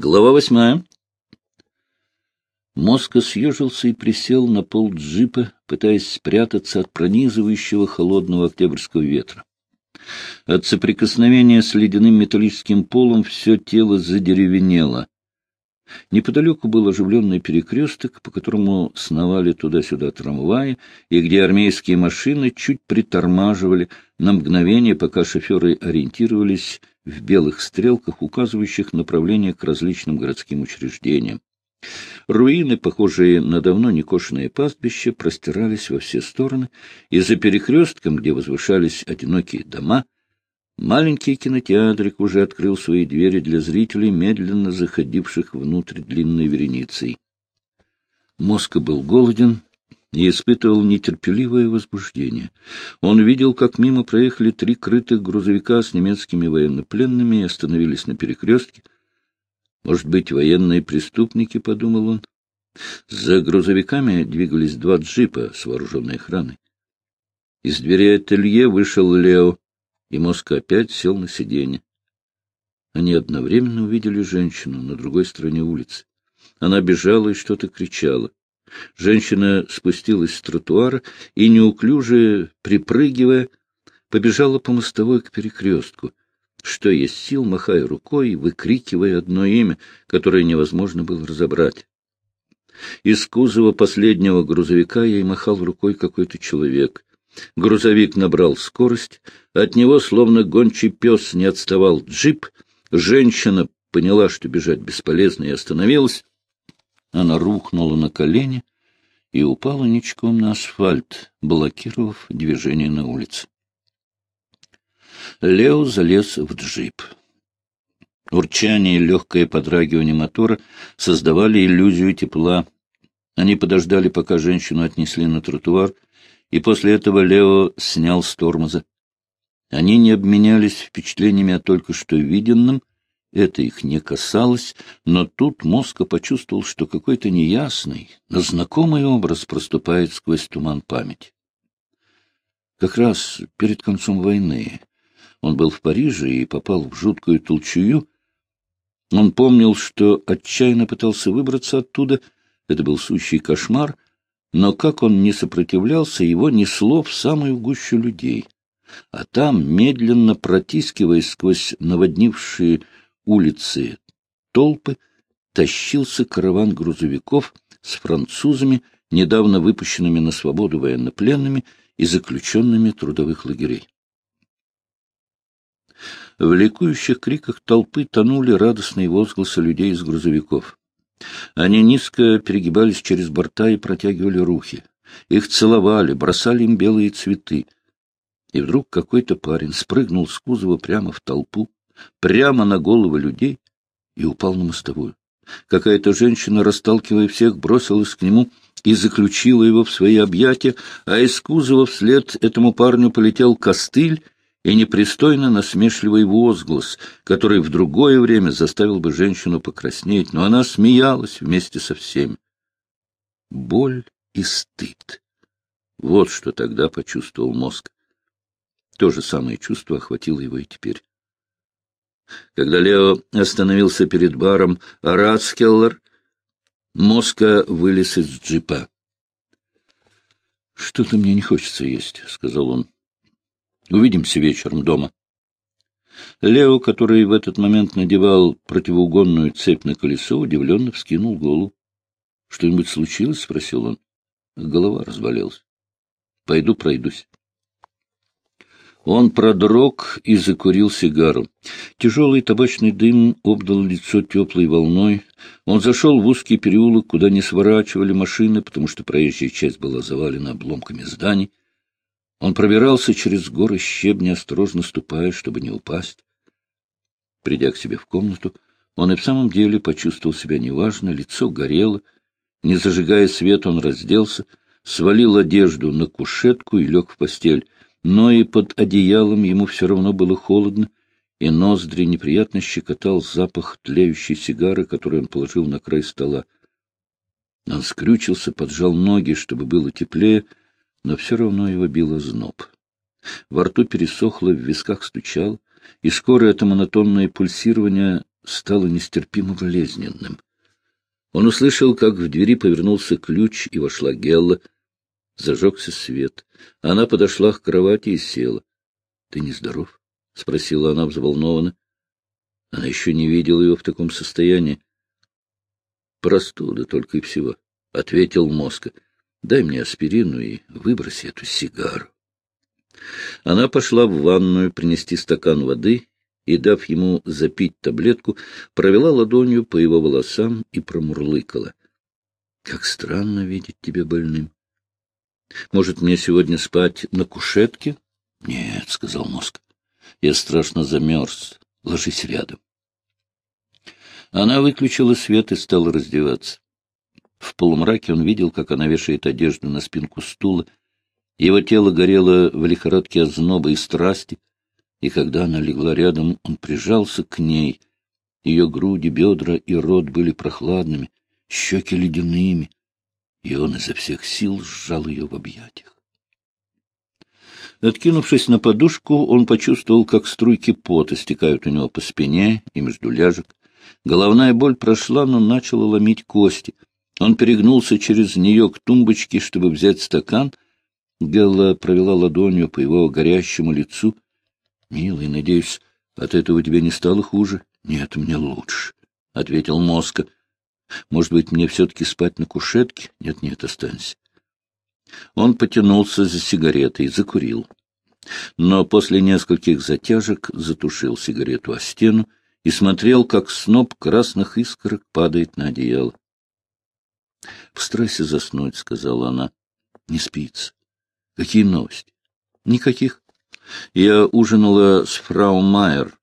Глава восьмая. Моска съежился и присел на пол джипа, пытаясь спрятаться от пронизывающего холодного октябрьского ветра. От соприкосновения с ледяным металлическим полом все тело задеревенело. Неподалеку был оживленный перекресток, по которому сновали туда-сюда трамваи, и где армейские машины чуть притормаживали на мгновение, пока шоферы ориентировались в белых стрелках, указывающих направление к различным городским учреждениям. Руины, похожие на давно некошенные пастбища, простирались во все стороны, и за перекрестком, где возвышались одинокие дома, маленький кинотеатрик уже открыл свои двери для зрителей, медленно заходивших внутрь длинной вереницей. Моска был голоден и испытывал нетерпеливое возбуждение. Он видел, как мимо проехали три крытых грузовика с немецкими военнопленными и остановились на перекрестке. Может быть, военные преступники, — подумал он. За грузовиками двигались два джипа с вооруженной охраной. Из двери ателье вышел Лео, и мозг опять сел на сиденье. Они одновременно увидели женщину на другой стороне улицы. Она бежала и что-то кричала. Женщина спустилась с тротуара и, неуклюже припрыгивая, побежала по мостовой к перекрестку, что есть сил, махая рукой, выкрикивая одно имя, которое невозможно было разобрать. Из кузова последнего грузовика ей махал рукой какой-то человек. Грузовик набрал скорость, от него, словно гончий пес, не отставал джип. Женщина поняла, что бежать бесполезно, и остановилась. Она рухнула на колени и упала ничком на асфальт, блокировав движение на улице. Лео залез в джип. Урчание и легкое подрагивание мотора создавали иллюзию тепла. Они подождали, пока женщину отнесли на тротуар, и после этого Лео снял с тормоза. Они не обменялись впечатлениями о только что виденном, это их не касалось, но тут Моска почувствовал, что какой-то неясный, но знакомый образ проступает сквозь туман памяти. Как раз перед концом войны он был в Париже и попал в жуткую толчую. Он помнил, что отчаянно пытался выбраться оттуда, это был сущий кошмар, но как он не сопротивлялся, его несло в самую гущу людей. А там, медленно протискиваясь сквозь наводнившие улицы толпы тащился караван грузовиков с французами, недавно выпущенными на свободу военнопленными и заключенными трудовых лагерей. В ликующих криках толпы тонули радостные возгласы людей из грузовиков. Они низко перегибались через борта и протягивали руки. Их целовали, бросали им белые цветы. И вдруг какой-то парень спрыгнул с кузова прямо в толпу, прямо на головы людей и упал на мостовую. Какая-то женщина, расталкивая всех, бросилась к нему и заключила его в свои объятия, а из кузова вслед этому парню полетел костыль и непристойно насмешливый возглас, который в другое время заставил бы женщину покраснеть, но она смеялась вместе со всеми. Боль и стыд. Вот что тогда почувствовал мозг. То же самое чувство охватило его и теперь. Когда Лео остановился перед баром Ратскеллер, Моска вылез из джипа. — Что-то мне не хочется есть, — сказал он. — Увидимся вечером дома. Лео, который в этот момент надевал противоугонную цепь на колесо, удивленно вскинул голову. — Что-нибудь случилось? — спросил он. Голова разболелась. — Пойду пройдусь. Он продрог и закурил сигару. Тяжелый табачный дым обдал лицо теплой волной. Он зашел в узкий переулок, куда не сворачивали машины, потому что проезжая часть была завалена обломками зданий. Он пробирался через горы щебня, осторожно ступая, чтобы не упасть. Придя к себе в комнату, он и в самом деле почувствовал себя неважно, лицо горело. Не зажигая свет, он разделся, свалил одежду на кушетку и лег в постель но и под одеялом ему все равно было холодно, и ноздри неприятно щекотал запах тлеющей сигары, которую он положил на край стола. Он скрючился, поджал ноги, чтобы было теплее, но все равно его било зноб. Во рту пересохло, в висках стучало, и скоро это монотонное пульсирование стало нестерпимо болезненным. Он услышал, как в двери повернулся ключ, и вошла Гелла. Зажегся свет. Она подошла к кровати и села. — Ты нездоров? — спросила она взволнованно. Она еще не видела его в таком состоянии. — Простуда только и всего, — ответил мозг. — Дай мне аспирину и выброси эту сигару. Она пошла в ванную принести стакан воды и, дав ему запить таблетку, провела ладонью по его волосам и промурлыкала. — Как странно видеть тебя больным. — Может, мне сегодня спать на кушетке? — Нет, — сказал мозг. — Я страшно замерз. Ложись рядом. Она выключила свет и стала раздеваться. В полумраке он видел, как она вешает одежду на спинку стула. Его тело горело в лихорадке озноба и страсти, и когда она легла рядом, он прижался к ней. Ее груди, бедра и рот были прохладными, щеки ледяными, и он изо всех сил сжал ее в объятиях. Откинувшись на подушку, он почувствовал, как струйки пота стекают у него по спине и между ляжек. Головная боль прошла, но начала ломить кости. Он перегнулся через нее к тумбочке, чтобы взять стакан. Гелла провела ладонью по его горящему лицу. — Милый, надеюсь, от этого тебе не стало хуже? — Нет, мне лучше, — ответил Моска. — Может быть, мне все-таки спать на кушетке? Нет-нет, останься. Он потянулся за сигаретой и закурил. Но после нескольких затяжек затушил сигарету о стену и смотрел, как сноп красных искорок падает на одеяло. — Постарайся заснуть, — сказала она. — Не спится. — Какие новости? — Никаких. Я ужинала с фрау Майер,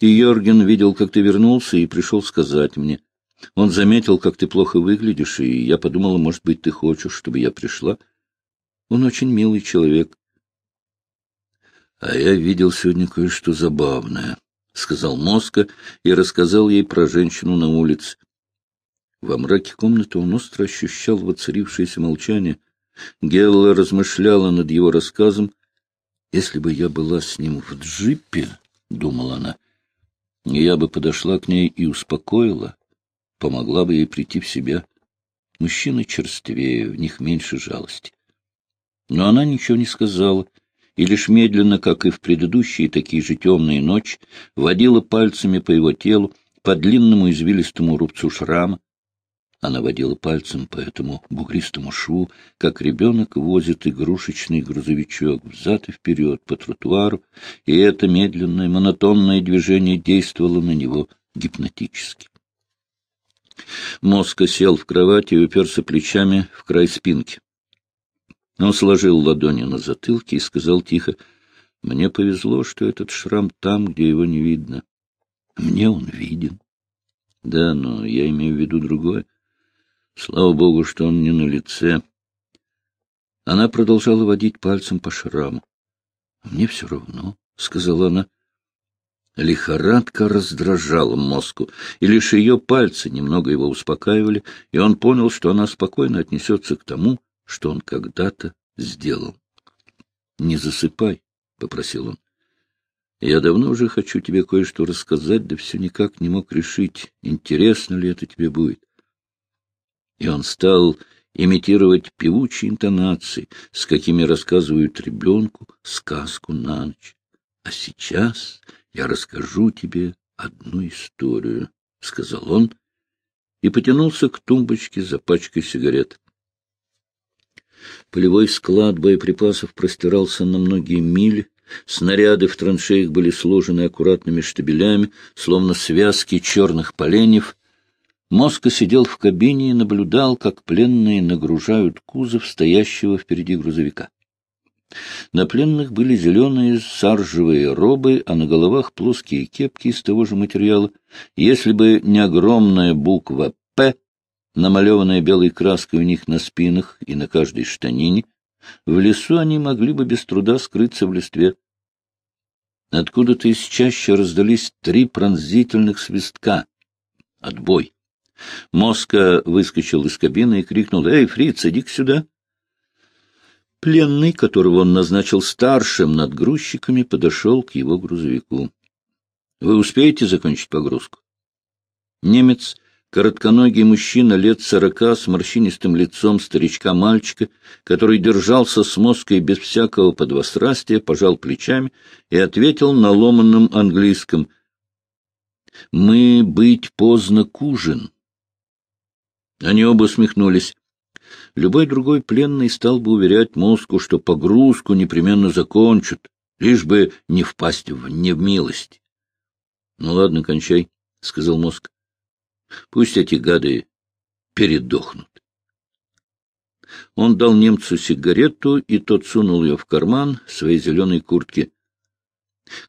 и Йорген видел, как ты вернулся, и пришел сказать мне. Он заметил, как ты плохо выглядишь, и я подумала, может быть, ты хочешь, чтобы я пришла. Он очень милый человек. — А я видел сегодня кое-что забавное, — сказал Моска и рассказал ей про женщину на улице. Во мраке комнаты он остро ощущал воцарившееся молчание. Гелла размышляла над его рассказом. «Если бы я была с ним в джипе, — думала она, — я бы подошла к ней и успокоила, помогла бы ей прийти в себя. Мужчины черствее, в них меньше жалости. Но она ничего не сказала, и лишь медленно, как и в предыдущие такие же темные ночи, водила пальцами по его телу, по длинному извилистому рубцу шрама. Она водила пальцем по этому бугристому шву, как ребенок возит игрушечный грузовичок взад и вперед по тротуару, и это медленное, монотонное движение действовало на него гипнотически. Моска сел в кровати и уперся плечами в край спинки. Он сложил ладони на затылке и сказал тихо, — Мне повезло, что этот шрам там, где его не видно. Мне он виден. Да, но я имею в виду другое. Слава богу, что он не на лице. Она продолжала водить пальцем по шраму. — Мне все равно, — сказала она. Лихорадка раздражала мозгу, и лишь ее пальцы немного его успокаивали, и он понял, что она спокойно отнесется к тому, что он когда-то сделал. — Не засыпай, — попросил он. — Я давно уже хочу тебе кое-что рассказать, да все никак не мог решить, интересно ли это тебе будет. И он стал имитировать певучие интонации, с какими рассказывают ребенку сказку на ночь. А сейчас я расскажу тебе одну историю, — сказал он и потянулся к тумбочке за пачкой сигарет. Полевой склад боеприпасов простирался на многие мили, снаряды в траншеях были сложены аккуратными штабелями, словно связки черных поленьев. Моска сидел в кабине и наблюдал, как пленные нагружают кузов стоящего впереди грузовика. На пленных были зеленые саржевые робы, а на головах плоские кепки из того же материала. Если бы не огромная буква «П», намалеванная белой краской у них на спинах и на каждой штанине, в лесу они могли бы без труда скрыться в листве. Откуда-то из чаще раздались три пронзительных свистка. Отбой. Моска выскочил из кабины и крикнул «Эй, фриц, иди сюда!» Пленный, которого он назначил старшим над грузчиками, подошел к его грузовику. — Вы успеете закончить погрузку? Немец, коротконогий мужчина лет сорока с морщинистым лицом старичка-мальчика, который держался с мозгой без всякого подвострастия, пожал плечами и ответил на ломанном английском «Мы быть поздно к ужин». Они оба усмехнулись. Любой другой пленный стал бы уверять мозгу, что погрузку непременно закончат, лишь бы не впасть в невмилость. — Ну ладно, кончай, — сказал мозг. — Пусть эти гады передохнут. Он дал немцу сигарету, и тот сунул ее в карман своей зеленой куртки.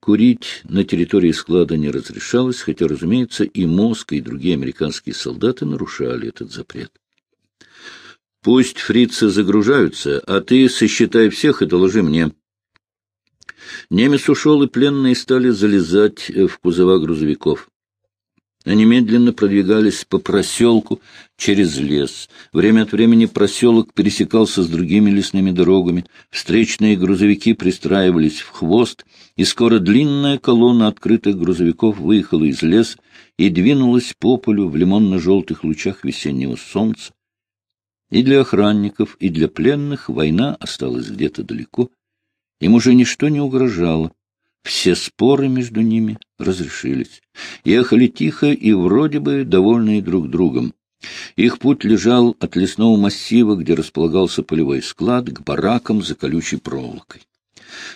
Курить на территории склада не разрешалось, хотя, разумеется, и мозг, и другие американские солдаты нарушали этот запрет. Пусть фрицы загружаются, а ты сосчитай всех и доложи мне. Немец ушел, и пленные стали залезать в кузова грузовиков. Они медленно продвигались по проселку через лес. Время от времени проселок пересекался с другими лесными дорогами. Встречные грузовики пристраивались в хвост, и скоро длинная колонна открытых грузовиков выехала из леса и двинулась по полю в лимонно-желтых лучах весеннего солнца. И для охранников, и для пленных война осталась где-то далеко. Им уже ничто не угрожало. Все споры между ними разрешились. Ехали тихо и вроде бы довольные друг другом. Их путь лежал от лесного массива, где располагался полевой склад, к баракам за колючей проволокой.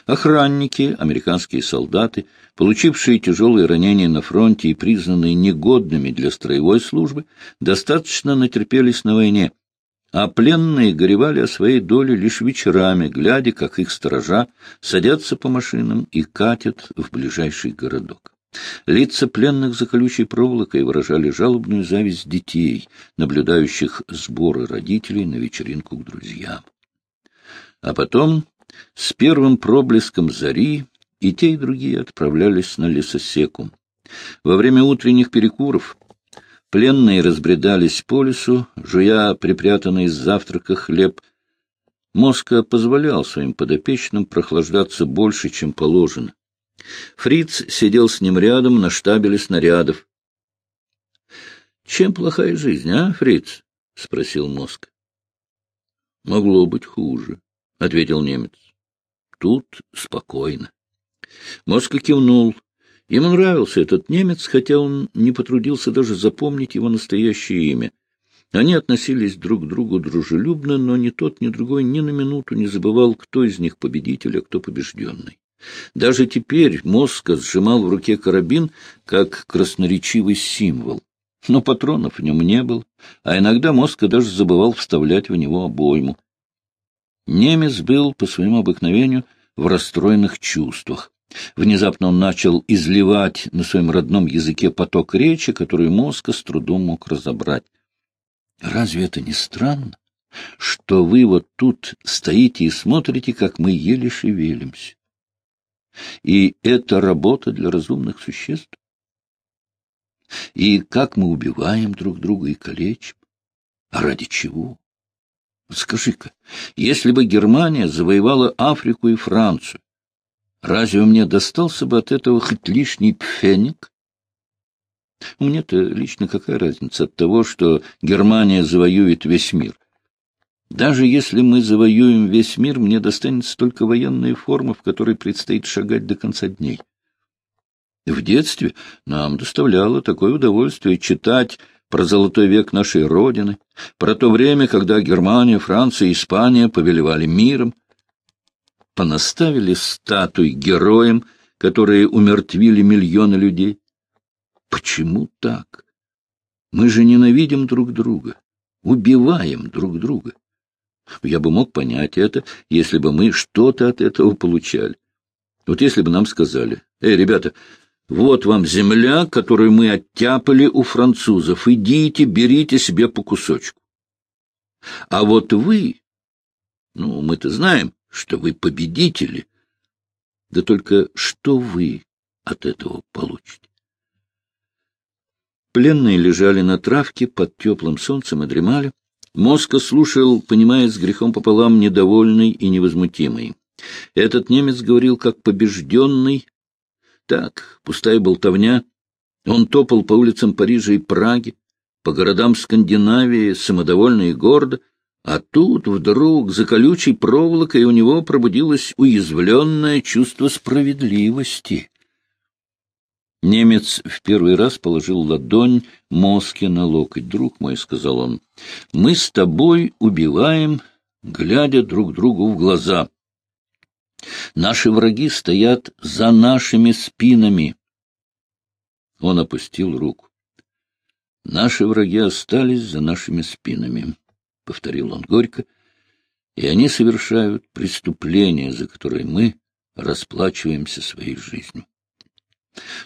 Охранники, американские солдаты, получившие тяжелые ранения на фронте и признанные негодными для строевой службы, достаточно натерпелись на войне — а пленные горевали о своей доле лишь вечерами, глядя, как их сторожа садятся по машинам и катят в ближайший городок. Лица пленных за колючей проволокой выражали жалобную зависть детей, наблюдающих сборы родителей на вечеринку к друзьям. А потом, с первым проблеском зари, и те, и другие отправлялись на лесосеку. Во время утренних перекуров Пленные разбредались по лесу, жуя припрятанный с завтрака хлеб. Моска позволял своим подопечным прохлаждаться больше, чем положено. Фриц сидел с ним рядом на штабеле снарядов. — Чем плохая жизнь, а, Фриц? — спросил Моск. — Могло быть хуже, — ответил немец. — Тут спокойно. Моска кивнул. Ему нравился этот немец, хотя он не потрудился даже запомнить его настоящее имя. Они относились друг к другу дружелюбно, но ни тот, ни другой ни на минуту не забывал, кто из них победитель, а кто побежденный. Даже теперь Моска сжимал в руке карабин, как красноречивый символ. Но патронов в нем не было, а иногда Моска даже забывал вставлять в него обойму. Немец был, по своему обыкновению, в расстроенных чувствах. Внезапно он начал изливать на своем родном языке поток речи, который мозг с трудом мог разобрать. «Разве это не странно, что вы вот тут стоите и смотрите, как мы еле шевелимся? И это работа для разумных существ? И как мы убиваем друг друга и калечим? А ради чего? Скажи-ка, если бы Германия завоевала Африку и Францию, Разве мне достался бы от этого хоть лишний пфеник? Мне-то лично какая разница от того, что Германия завоюет весь мир? Даже если мы завоюем весь мир, мне достанется только военная форма, в которой предстоит шагать до конца дней. В детстве нам доставляло такое удовольствие читать про золотой век нашей Родины, про то время, когда Германия, Франция и Испания повелевали миром, понаставили статуй героям, которые умертвили миллионы людей. Почему так? Мы же ненавидим друг друга, убиваем друг друга. Я бы мог понять это, если бы мы что-то от этого получали. Вот если бы нам сказали, «Эй, ребята, вот вам земля, которую мы оттяпали у французов, идите, берите себе по кусочку. А вот вы, ну, мы-то знаем, что вы победители. Да только что вы от этого получите? Пленные лежали на травке под теплым солнцем и дремали. Моска слушал, понимая с грехом пополам, недовольный и невозмутимый. Этот немец говорил как побежденный. Так, пустая болтовня. Он топал по улицам Парижа и Праги, по городам Скандинавии, самодовольно и гордо, а тут вдруг за колючей проволокой у него пробудилось уязвленное чувство справедливости. Немец в первый раз положил ладонь Моске на локоть. «Друг мой», — сказал он, — «мы с тобой убиваем, глядя друг другу в глаза. Наши враги стоят за нашими спинами». Он опустил руку. «Наши враги остались за нашими спинами», — повторил он горько, — «и они совершают преступления, за которые мы расплачиваемся своей жизнью».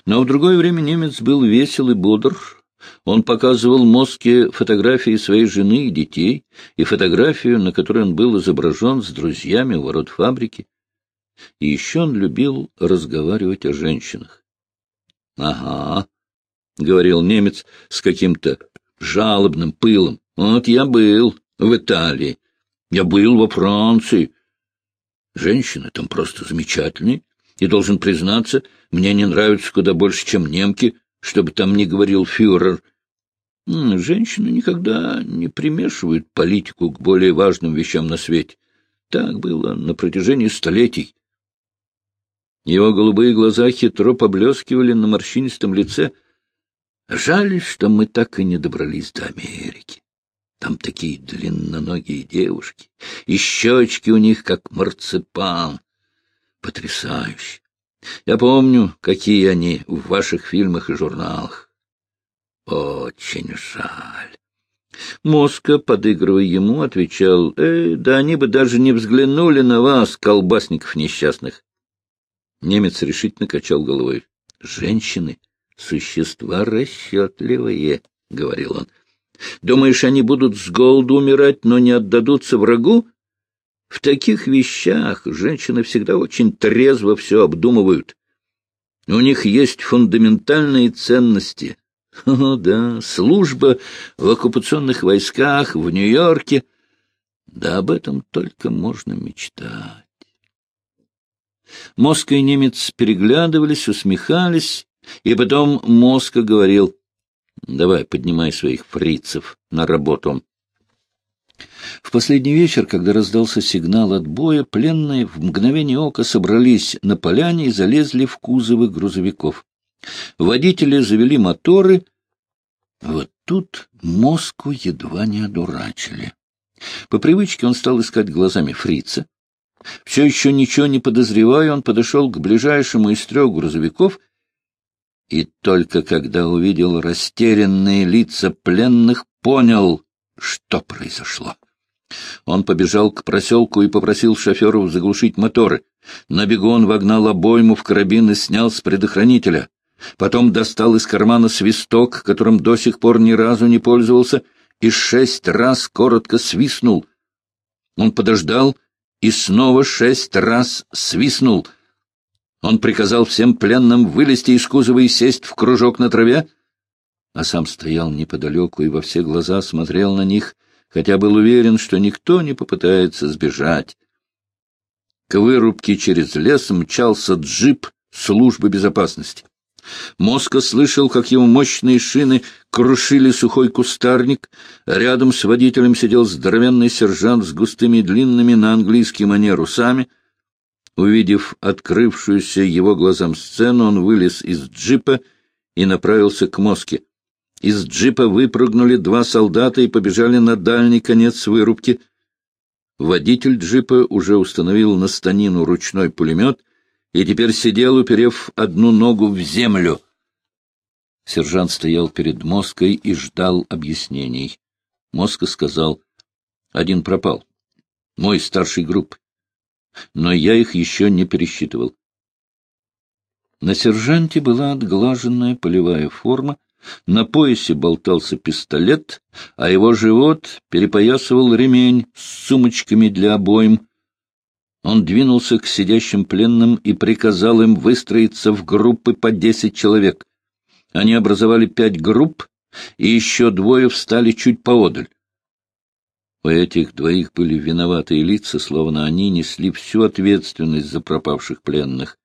Но в другое время немец был весел и бодр. Он показывал Моске фотографии своей жены и детей, и фотографию, на которой он был изображен с друзьями у ворот фабрики. И еще он любил разговаривать о женщинах. — Ага, — говорил немец с каким-то жалобным пылом. — Вот я был в Италии, я был во Франции. Женщины там просто замечательные, и, должен признаться, — мне не нравятся куда больше, чем немки, чтобы там не говорил фюрер. Женщины никогда не примешивают политику к более важным вещам на свете. Так было на протяжении столетий. Его голубые глаза хитро поблескивали на морщинистом лице. Жаль, что мы так и не добрались до Америки. Там такие длинноногие девушки, и щечки у них, как марципан. Потрясающе! Я помню, какие они в ваших фильмах и журналах. Очень жаль. Моска, подыгрывая ему, отвечал, «Э, да они бы даже не взглянули на вас, колбасников несчастных». Немец решительно качал головой. «Женщины — существа расчетливые», — говорил он. «Думаешь, они будут с голоду умирать, но не отдадутся врагу? В таких вещах женщины всегда очень трезво все обдумывают. У них есть фундаментальные ценности. О, да, служба в оккупационных войсках в Нью-Йорке. Да об этом только можно мечтать. Моска и немец переглядывались, усмехались, и потом Моска говорил, «Давай, поднимай своих фрицев на работу». В последний вечер, когда раздался сигнал отбоя, пленные в мгновение ока собрались на поляне и залезли в кузовы грузовиков. Водители завели моторы. Вот тут мозгу едва не одурачили. По привычке он стал искать глазами фрица. Все еще ничего не подозревая, он подошел к ближайшему из трех грузовиков и только когда увидел растерянные лица пленных, понял, что произошло. Он побежал к проселку и попросил шоферов заглушить моторы. На бегу он вогнал обойму в карабин и снял с предохранителя. Потом достал из кармана свисток, которым до сих пор ни разу не пользовался, и шесть раз коротко свистнул. Он подождал и снова шесть раз свистнул. Он приказал всем пленным вылезти из кузова и сесть в кружок на траве, а сам стоял неподалеку и во все глаза смотрел на них — хотя был уверен, что никто не попытается сбежать. К вырубке через лес мчался джип службы безопасности. Моска слышал, как его мощные шины крушили сухой кустарник. Рядом с водителем сидел здоровенный сержант с густыми длинными на английский манер усами. Увидев открывшуюся его глазам сцену, он вылез из джипа и направился к Моске. Из джипа выпрыгнули два солдата и побежали на дальний конец вырубки. Водитель джипа уже установил на станину ручной пулемет и теперь сидел, уперев одну ногу в землю. Сержант стоял перед Моской и ждал объяснений. Моска сказал, один пропал, мой старший групп, но я их еще не пересчитывал. На сержанте была отглаженная полевая форма, на поясе болтался пистолет, а его живот перепоясывал ремень с сумочками для обоим. Он двинулся к сидящим пленным и приказал им выстроиться в группы по десять человек. Они образовали пять групп, и еще двое встали чуть поодаль. У этих двоих были виноватые лица, словно они несли всю ответственность за пропавших пленных.